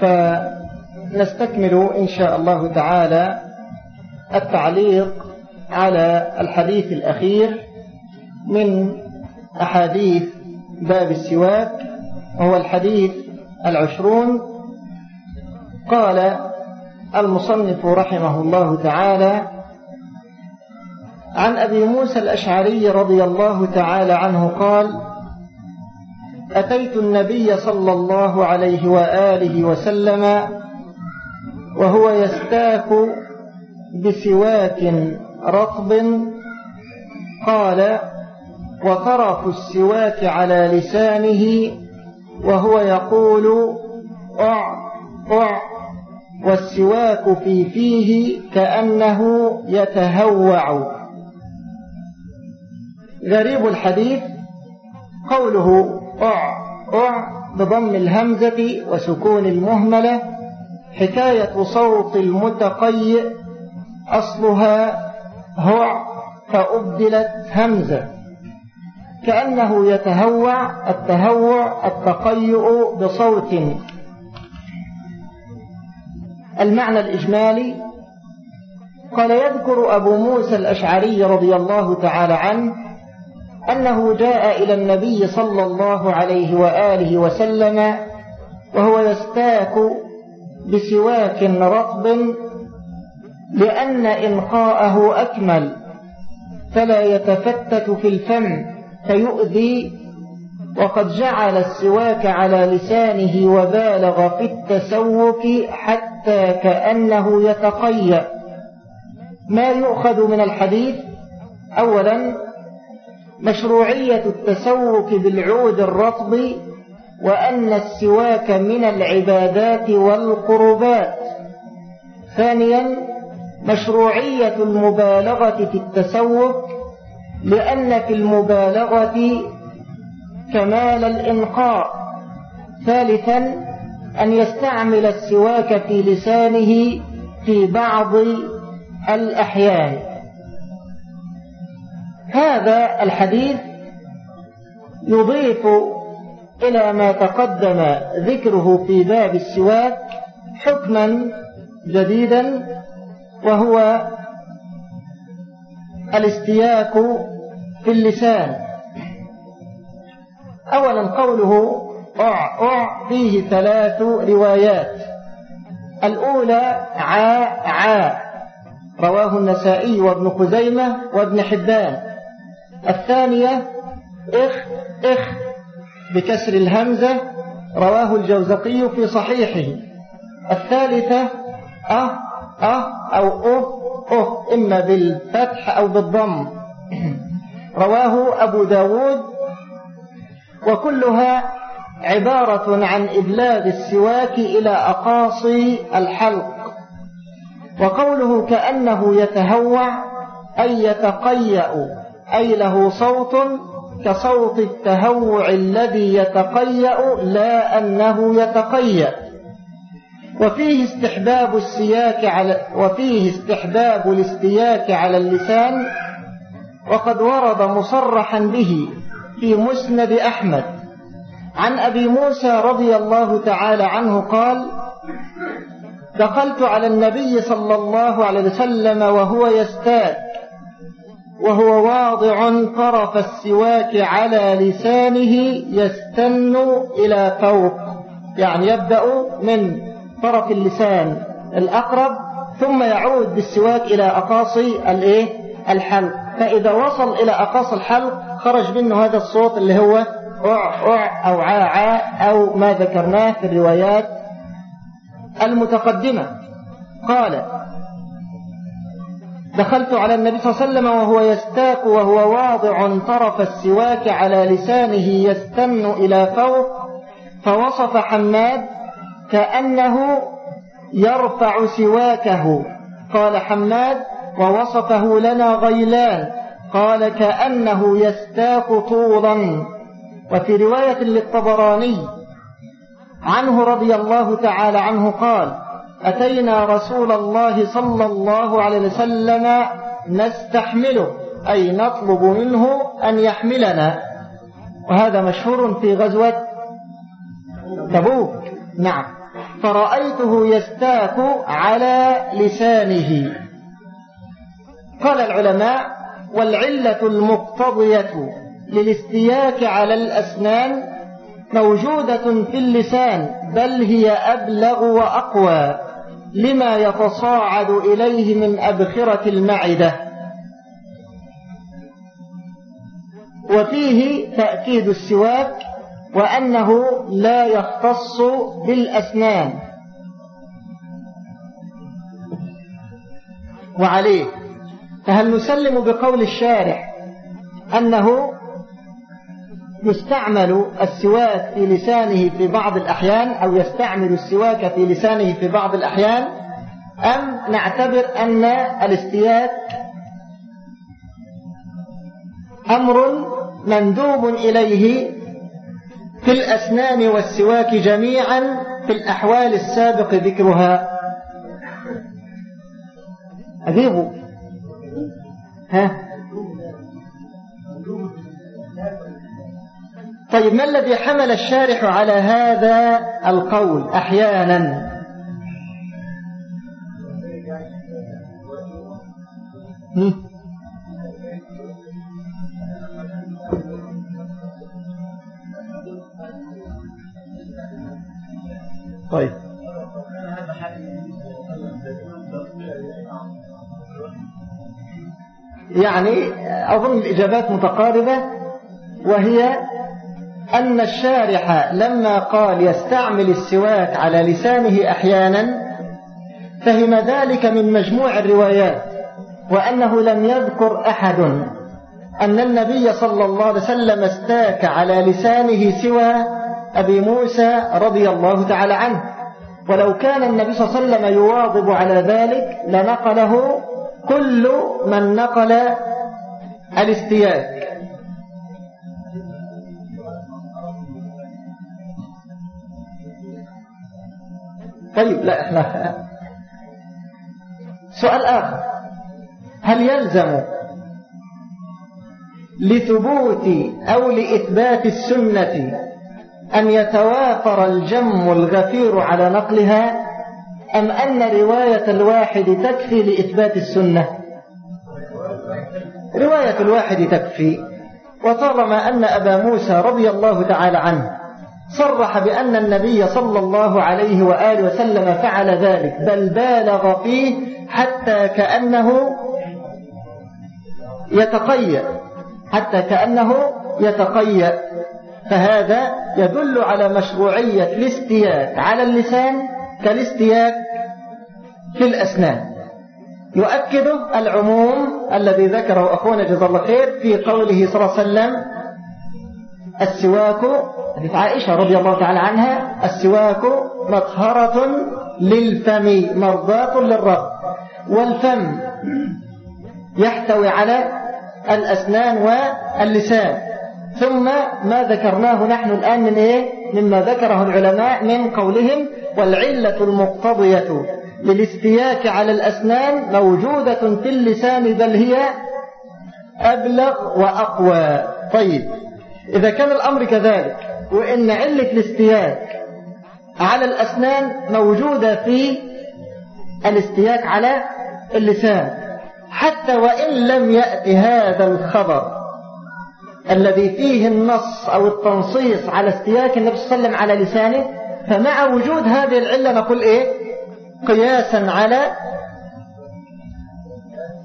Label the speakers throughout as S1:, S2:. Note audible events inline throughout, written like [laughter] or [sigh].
S1: فنستكمل إن شاء الله تعالى التعليق على الحديث الأخير من أحاديث باب السواك وهو الحديث العشرون. قال المصنف رحمه الله تعالى عن أبي موسى الأشعري رضي الله تعالى عنه قال أتيت النبي صلى الله عليه وآله وسلم وهو يستاك بسواك رطب قال وطرف السواك على لسانه وهو يقول أع أع. والسواك في فيه كأنه يتهوع. غريب الحديث. قوله أع بضم الهمزة وسكون المهملة حكاية صوت المتقيئ أصلها هع فأبدلت همزة. كأنه يتهوع التهوع التقيؤ بصوت. المعنى الإجمالي قال يذكر أبو موسى الأشعري رضي الله تعالى عنه أنه جاء إلى النبي صلى الله عليه وآله وسلم وهو يستاك بسواك رطب لأن إنقاءه أكمل فلا يتفتت في الفم فيؤذي وقد جعل السواك على لسانه وبالغ في التسوك حتى كأنه يتقيأ. ما يؤخذ من الحديث؟ أولا مشروعية التسوك بالعود الرطب وأن السواك من العبادات والقربات. ثانيا مشروعية المبالغة في التسوك لأن في المبالغة كمال الإنقاء ثالثا أن يستعمل السواك في لسانه في بعض الأحيان. هذا الحديث يضيف إلى ما تقدم ذكره في باب السواك حكما جديدا وهو الاستياك في اللسان. أولا قوله أع أع فيه ثلاث روايات. الأولى عا عا رواه النسائي وابن خزيمة وابن حبان. الثانية إخ إخ بكسر الهمزة رواه الجوزقي في صحيحه. الثالثة أه أه أو أه أه إما بالفتح أو بالضم. [clears throat] رواه أبو داود وكلها عبارة عن إبلاغ السواك إلى أقاصي الحلق. وقوله كأنه يتهوع أي يتقيأ. أي له صوت كصوت التهوع الذي يتقيأ لا أنه يتقيأ. وفيه استحباب السياك على وفيه استحباب الاستياك على اللسان وقد ورد مصرحا به في مسند أحمد. عن أبي موسى رضي الله تعالى عنه قال دخلت على النبي صلى الله عليه وسلم وهو يستاك. وهو واضع طرف السواك على لسانه يستن إلى فوق يعني يبدأ من طرف اللسان الأقرب ثم يعود بالسواك إلى أقاصي الإيه؟ الحلق فإذا وصل إلى أقاصي الحلق خرج منه هذا الصوت اللي هو أع أع أو عا عا أو ما ذكرناه في الروايات المتقدمة قال دخلت على النبي صلى الله عليه وسلم وهو يستاك وهو واضع طرف السواك على لسانه يستن إلى فوق فوصف حماد كأنه يرفع سواكه. قال حماد ووصفه لنا غيلان. قال كأنه يستاك طولا. وفي رواية للطبراني عنه رضي الله تعالى عنه قال أتينا رسول الله صلى الله عليه وسلم نستحمله أي نطلب منه أن يحملنا. وهذا مشهور في غزوة تبوك. نعم. فرأيته يستاك على لسانه. قال العلماء والعلة المقتضية للاستياك على الأسنان موجودة في اللسان بل هي أبلغ وأقوى. لما يتصاعد إليه من أبخرة المعدة. وفيه تأكيد السواك وأنه لا يختص بالأسنان. وعليه. فهل نسلم بقول الشارح أنه يستعمل السواك في لسانه في بعض الأحيان أو يستعمل السواك في لسانه في بعض الأحيان أم نعتبر أن الاستياك أمر مندوب إليه في الأسنان والسواك جميعا في الأحوال السابق ذكرها. أجيبوا ها؟ طيب ما الذي حمل الشارح على هذا القول أحيانا؟ طيب. يعني أظن الإجابات متقاربة وهي أن الشارح لما قال يستعمل السواك على لسانه أحيانا فهم ذلك من مجموع الروايات وأنه لم يذكر أحد أن النبي صلى الله عليه وسلم استاك على لسانه سوى أبي موسى رضي الله تعالى عنه. ولو كان النبي صلى الله عليه وسلم يواظب على ذلك لنقله كل من نقل الاستياك. طيب لا إحنا سؤال آخر. هل يلزم لثبوت أو لإثبات السنة أن يتوافر الجم الغفير على نقلها أم أن رواية الواحد تكفي لإثبات السنة؟ رواية الواحد تكفي وطالما أن أبا موسى رضي الله تعالى عنه صرح بأن النبي صلى الله عليه وآله وسلم فعل ذلك بل بالغ فيه حتى كأنه يتقيأ حتى كأنه يتقيأ. فهذا يدل على مشروعية الاستياك على اللسان كالاستياك في الأسنان. يؤكد العموم الذي ذكره أخونا جزا الله خير في قوله صلى الله عليه وسلم السواك حديث عائشة رضي الله تعالى عنها السواك مطهرة للفم مرضاة للرب. والفم يحتوي على الأسنان واللسان. ثم ما ذكرناه نحن الآن من إيه؟ مما ذكره العلماء من قولهم والعلة المقتضية للاستياك على الأسنان موجودة في اللسان بل هي أبلغ وأقوى. طيب. إذا كان الأمر كذلك وإن علة الاستياك على الأسنان موجودة في الاستياك على اللسان حتى وإن لم يأتي هذا الخبر الذي فيه النص أو التنصيص على استياك النبي صلى الله عليه وسلم على لسانه فمع وجود هذه العلة نقول إيه؟ قياسا على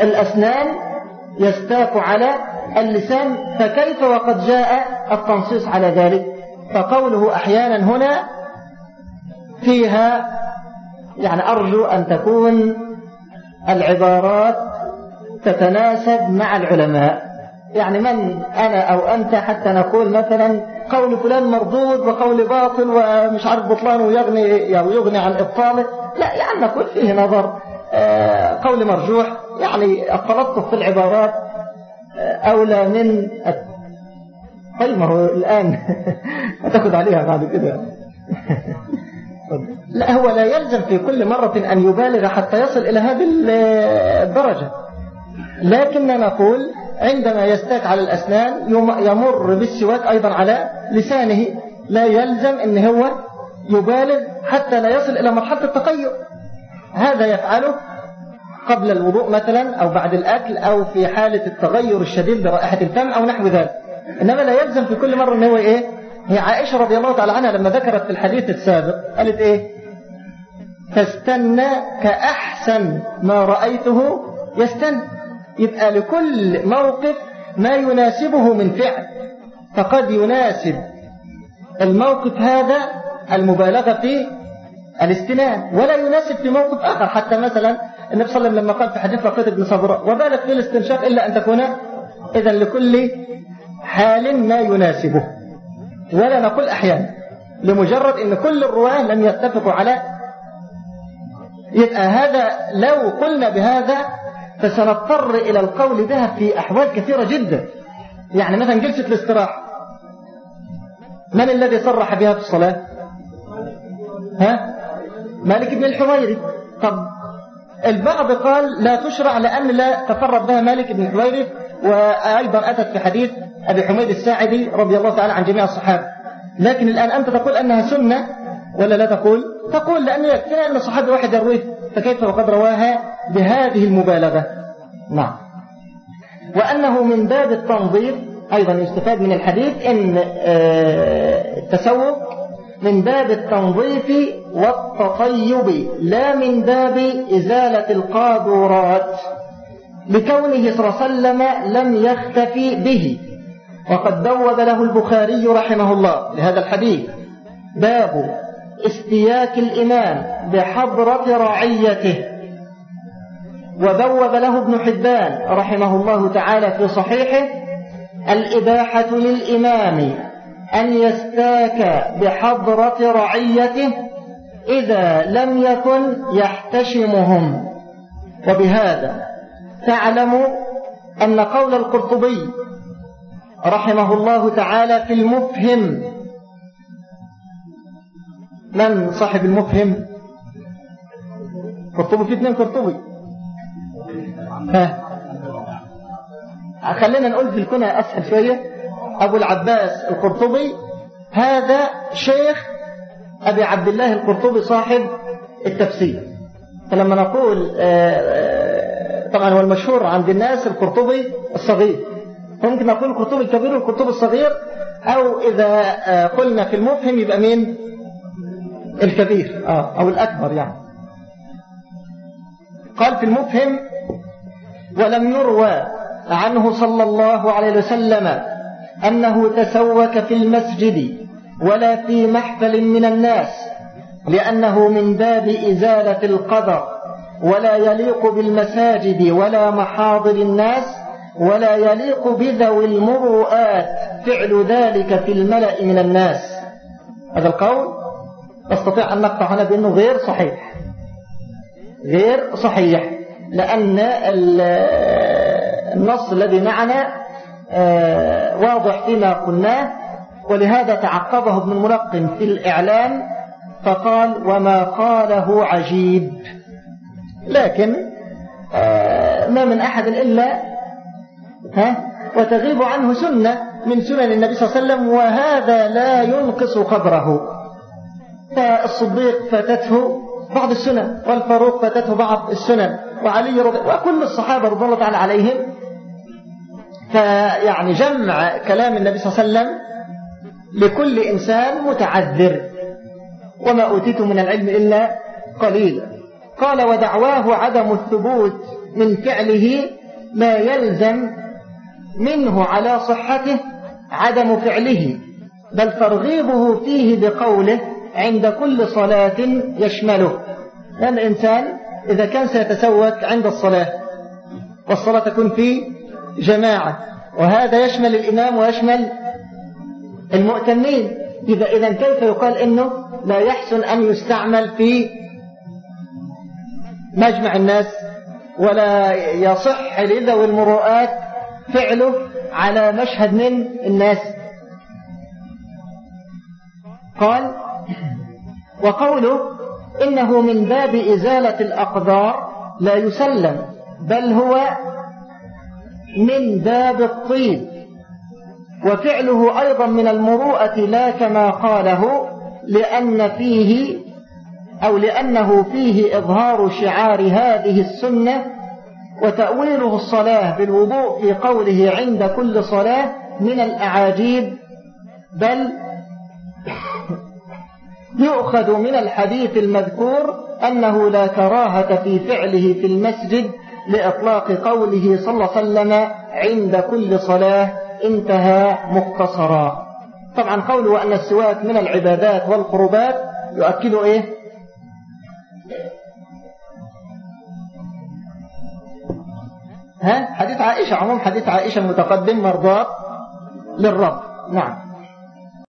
S1: الأسنان يستاك على اللسان فكيف وقد جاء التنصيص على ذلك؟ فقوله أحيانا هنا فيها يعني أرجو أن تكون العبارات تتناسب مع العلماء. يعني من أنا أو أنت حتى نقول مثلا قول فلان مردود وقول باطل ومش عارف بطلانه يغني أو يغني عن إبطاله. لا يعني نقول فيه نظر. قول مرجوح. يعني التلطف في العبارات آه، أولى من طيب ما هو الآن. [laughs] هتاخد عليها بعد كده. [laughs] لا هو لا يلزم في كل مرة أن يبالغ حتى يصل إلى هذه الدرجة. لكن نقول عندما يستاك على الأسنان يمر بالسواك أيضا على لسانه. لا يلزم أن هو يبالغ حتى لا يصل إلى مرحلة التقيؤ. هذا يفعله قبل الوضوء مثلا أو بعد الأكل أو في حالة التغير الشديد برائحة الفم أو نحو ذلك. إنما لا يلزم في كل مرة أنه إيه؟ هي عائشة رضي الله تعالى عنها لما ذكرت في الحديث السابق قالت إيه؟ فاستنى كأحسن ما رأيته يستنى. يبقى لكل موقف ما يناسبه من فعل فقد يناسب الموقف هذا المبالغة في الاستنان ولا يناسب في موقف آخر. حتى مثلا النبي صلى الله عليه وسلم لما قال في حديث لقيت بن صبرة وبالغ في الاستنشاق إلا أن تكون إذا لكل حال ما يناسبه. ولا نقول أحيانا لمجرد أن كل الرواه لم يتفقوا على يبقى هذا لو قلنا بهذا فسنضطر إلى القول بها في أحوال كثيرة جدا. يعني مثلا جلسة الاستراحة من الذي صرح بها في الصلاة؟ ها؟ مالك بن الحويري طب البعض قال لا تشرع لأن لا تفرد بها مالك بن الحويري وأيضا أتت في حديث أبي حميد الساعدي رضي الله تعالى عن جميع الصحابة. لكن الآن أنت تقول أنها سنة ولا لا تقول؟ تقول لأن يكفينا أن صحابي واحد يرويه فكيف وقد رواها بهذه المبالغة؟ نعم. وأنه من باب التنظيف أيضا يستفاد من الحديث أن آه، التسوق من باب التنظيف والتطيب لا من باب إزالة القاذورات لكونه صلى الله عليه وسلم لم يختفي به. وقد دوب له البخاري رحمه الله لهذا الحديث. باب استياك الإمام بحضرة رعيته. وبوب له ابن حبان رحمه الله تعالى في صحيحه الإباحة للإمام أن يستاك بحضرة رعيته إذا لم يكن يحتشمهم. وبهذا تعلم أن قول القرطبي رحمه الله تعالى في المفهم من صاحب المفهم؟ قرطبي في اثنين قرطبي. ها. خلينا نقول في الكنى أسهل شوية. أبو العباس القرطبي هذا شيخ أبي عبد الله القرطبي صاحب التفسير. فلما نقول آه، آه، طبعا هو المشهور عند الناس القرطبي الصغير. ممكن نقول القرطبي الكبير والقرطبي الصغير أو إذا آه، قلنا في المفهم يبقى مين؟ الكبير أو الأكبر يعني. قال في المفهم ولم يروى عنه صلى الله عليه وسلم أنه تسوك في المسجد ولا في محفل من الناس لأنه من باب إزالة القدر ولا يليق بالمساجد ولا محاضر الناس ولا يليق بذوي المروءات فعل ذلك في الملأ من الناس. هذا القول نستطيع أن نقطع هنا بأنه غير صحيح. غير صحيح لأن النص الذي معنا واضح فيما قلناه ولهذا تعقبه ابن الملقن في الإعلام فقال وما قاله عجيب. لكن آه، ما من أحد إلا ها وتغيب عنه سنة من سنن النبي صلى الله عليه وسلم وهذا لا ينقص قدره فالصديق فاتته بعض السنن والفاروق فاتته بعض السنن وعلي رضي وكل الصحابة رضي الله تعالى عليهم فيعني جمع كلام النبي صلى الله عليه وسلم لكل إنسان متعذر. وما أوتيت من العلم إلا قليلا قال ودعواه عدم الثبوت من فعله ما يلزم منه على صحته عدم فعله بل ترغيبه فيه بقوله عند كل صلاة يشمله. لأن الإنسان إذا كان سيتسوك عند الصلاة والصلاة تكون في جماعة. وهذا يشمل الإمام ويشمل المؤتمين. إذا إذا كيف يقال إنه لا يحسن أن يستعمل في مجمع الناس ولا يصح لذوي المروءات فعله على مشهد من الناس؟ قال وقوله إنه من باب إزالة الأقدار لا يسلم بل هو من باب الطيب وفعله أيضا من المروءة لا كما قاله لأن فيه أو لأنه فيه إظهار شعار هذه السنة وتأويله الصلاة بالوضوء في قوله عند كل صلاة من الأعاجيب بل [coughs] يؤخذ من الحديث المذكور أنه لا كراهة في فعله في المسجد لإطلاق قوله صلى الله عليه وسلم عند كل صلاة انتهى مختصرا طبعا قوله أن السواك من العبادات والقربات يؤكد إيه؟ ها؟ حديث عائشة عموم حديث عائشة المتقدم مرضات للرب. نعم.